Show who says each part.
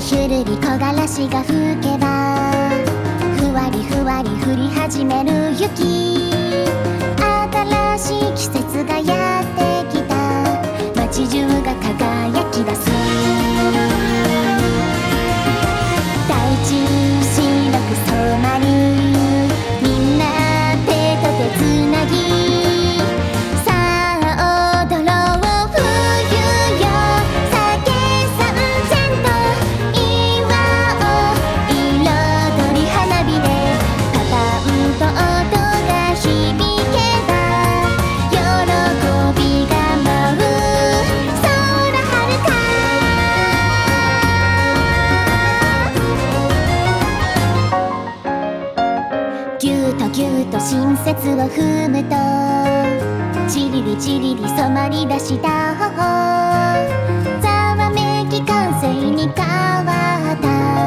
Speaker 1: ひるり木枯らしが吹けばふわりふわり降り始める雪。親切を踏むとちりりちりり染まり出した頬。ざわめき完成に変わった。この時はたっ